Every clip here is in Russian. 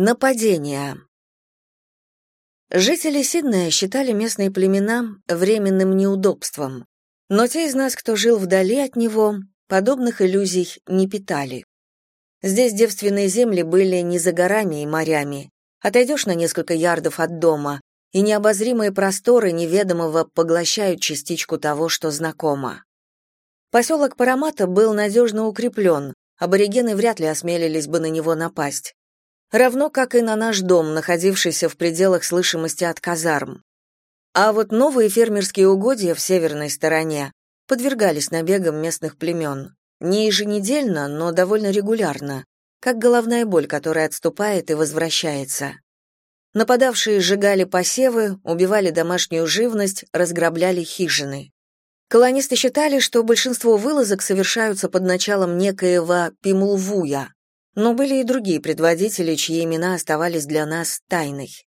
Нападение. Жители Сиднея считали местные племена временным неудобством, но те из нас, кто жил вдали от него, подобных иллюзий не питали. Здесь девственные земли были не за горами и морями. Отойдешь на несколько ярдов от дома, и необозримые просторы неведомого поглощают частичку того, что знакомо. Поселок Парамата был надежно укреплен, аборигены вряд ли осмелились бы на него напасть равно как и на наш дом, находившийся в пределах слышимости от казарм. А вот новые фермерские угодья в северной стороне подвергались набегам местных племен. Не еженедельно, но довольно регулярно, как головная боль, которая отступает и возвращается. Нападавшие сжигали посевы, убивали домашнюю живность, разграбляли хижины. Колонисты считали, что большинство вылазок совершаются под началом некоего Пимулвуя, но были и другие предводители, чьи имена оставались для нас тайной.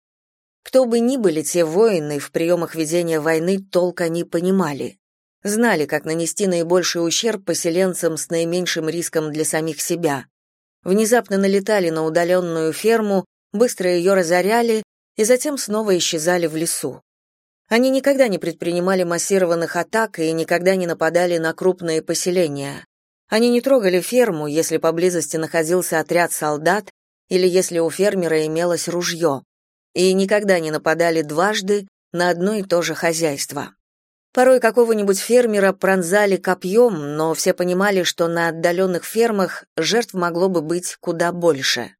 Кто бы ни были те воины, в приемах ведения войны толка не понимали. Знали, как нанести наибольший ущерб поселенцам с наименьшим риском для самих себя. Внезапно налетали на удаленную ферму, быстро ее разоряли и затем снова исчезали в лесу. Они никогда не предпринимали массированных атак и никогда не нападали на крупные поселения. Они не трогали ферму, если поблизости находился отряд солдат или если у фермера имелось ружье, и никогда не нападали дважды на одно и то же хозяйство. Порой какого-нибудь фермера пронзали копьем, но все понимали, что на отдаленных фермах жертв могло бы быть куда больше.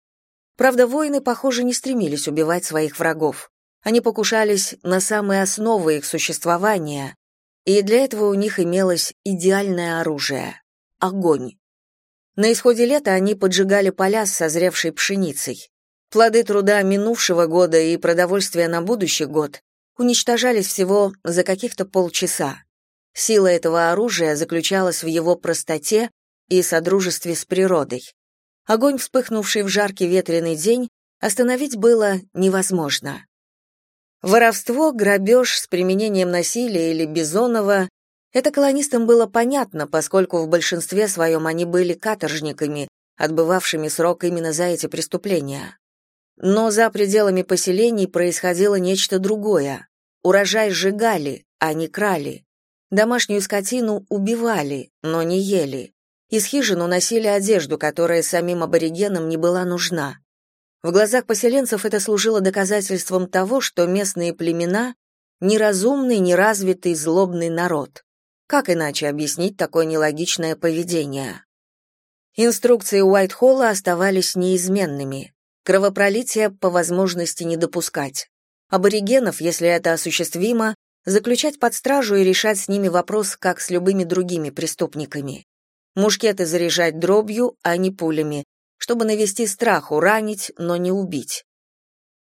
Правда, воины, похоже, не стремились убивать своих врагов. Они покушались на самые основы их существования, и для этого у них имелось идеальное оружие огонь. На исходе лета они поджигали поля с созревшей пшеницей. Плоды труда минувшего года и продовольствия на будущий год уничтожались всего за каких-то полчаса. Сила этого оружия заключалась в его простоте и содружестве с природой. Огонь, вспыхнувший в жаркий ветреный день, остановить было невозможно. Воровство, грабеж с применением насилия или бизонова это колонистам было понятно, поскольку в большинстве своем они были каторжниками, отбывавшими срок именно за эти преступления. Но за пределами поселений происходило нечто другое. Урожай сжигали, а не крали. Домашнюю скотину убивали, но не ели. Из хижин уносили одежду, которая самим аборигенам не была нужна. В глазах поселенцев это служило доказательством того, что местные племена — неразумный, неразвитый, злобный народ. Как иначе объяснить такое нелогичное поведение? Инструкции Уайтхолла оставались неизменными. Кровопролитие по возможности не допускать. Аборигенов, если это осуществимо, заключать под стражу и решать с ними вопрос, как с любыми другими преступниками. Мушкеты заряжать дробью, а не пулями, чтобы навести страх, уранить, но не убить.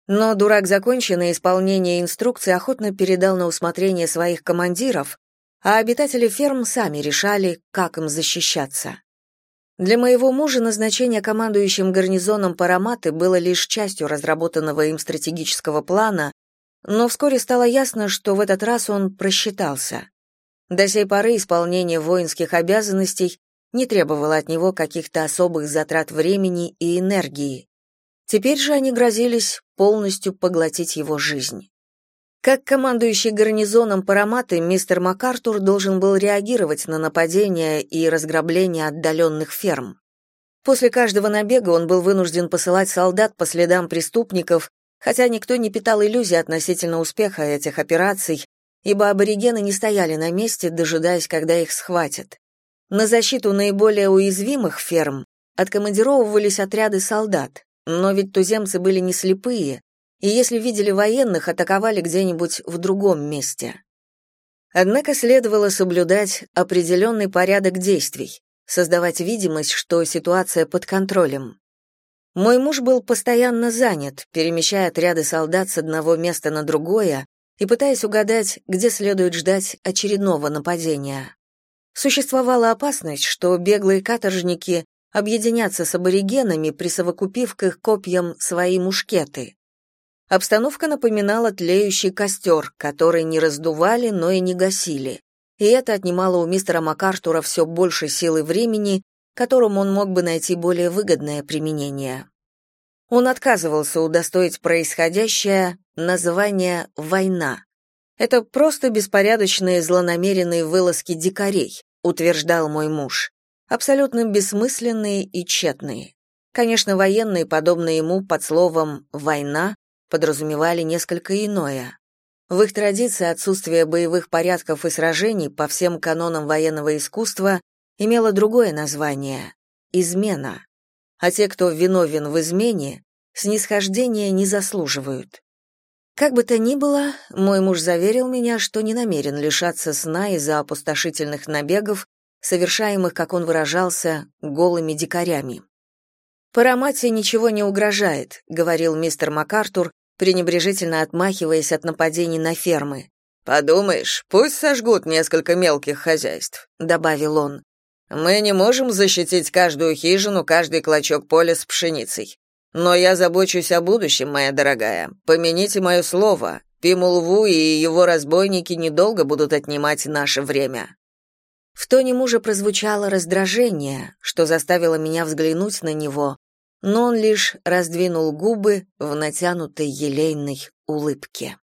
Но дурак законченное исполнение инструкций охотно передал на усмотрение своих командиров, а обитатели ферм сами решали, как им защищаться. Для моего мужа назначение командующим гарнизоном Параматы было лишь частью разработанного им стратегического плана, но вскоре стало ясно, что в этот раз он просчитался. До сей поры исполнение воинских обязанностей не требовало от него каких-то особых затрат времени и энергии. Теперь же они грозились полностью поглотить его жизнь. Как командующий гарнизоном Параматы, мистер МакАртур должен был реагировать на нападения и разграбления отдаленных ферм. После каждого набега он был вынужден посылать солдат по следам преступников, хотя никто не питал иллюзий относительно успеха этих операций, ибо аборигены не стояли на месте, дожидаясь, когда их схватят. На защиту наиболее уязвимых ферм откомандировывались отряды солдат, но ведь туземцы были не слепые, и если видели военных, атаковали где-нибудь в другом месте. Однако следовало соблюдать определенный порядок действий, создавать видимость, что ситуация под контролем. Мой муж был постоянно занят, перемещая отряды солдат с одного места на другое и пытаясь угадать, где следует ждать очередного нападения. Существовала опасность, что беглые каторжники объединятся с аборигенами, присовокупив к их копьям свои мушкеты. Обстановка напоминала тлеющий костер, который не раздували, но и не гасили. И это отнимало у мистера МакАртура все больше сил и времени, которому он мог бы найти более выгодное применение. Он отказывался удостоить происходящее название «война». Это просто беспорядочные злонамеренные вылазки дикарей, утверждал мой муж. Абсолютно бессмысленные и тщетные. Конечно, военные, подобные ему под словом «война», подразумевали несколько иное. В их традиции отсутствие боевых порядков и сражений по всем канонам военного искусства имело другое название — измена. А те, кто виновен в измене, снисхождения не заслуживают. Как бы то ни было, мой муж заверил меня, что не намерен лишаться сна из-за опустошительных набегов, совершаемых, как он выражался, голыми дикарями. «Парамате ничего не угрожает», — говорил мистер МакАртур, пренебрежительно отмахиваясь от нападений на фермы. «Подумаешь, пусть сожгут несколько мелких хозяйств», — добавил он. «Мы не можем защитить каждую хижину, каждый клочок поля с пшеницей. Но я забочусь о будущем, моя дорогая. Помяните мое слово. Пимулву и его разбойники недолго будут отнимать наше время. В тоне мужа прозвучало раздражение, что заставило меня взглянуть на него, но он лишь раздвинул губы в натянутой елейной улыбке.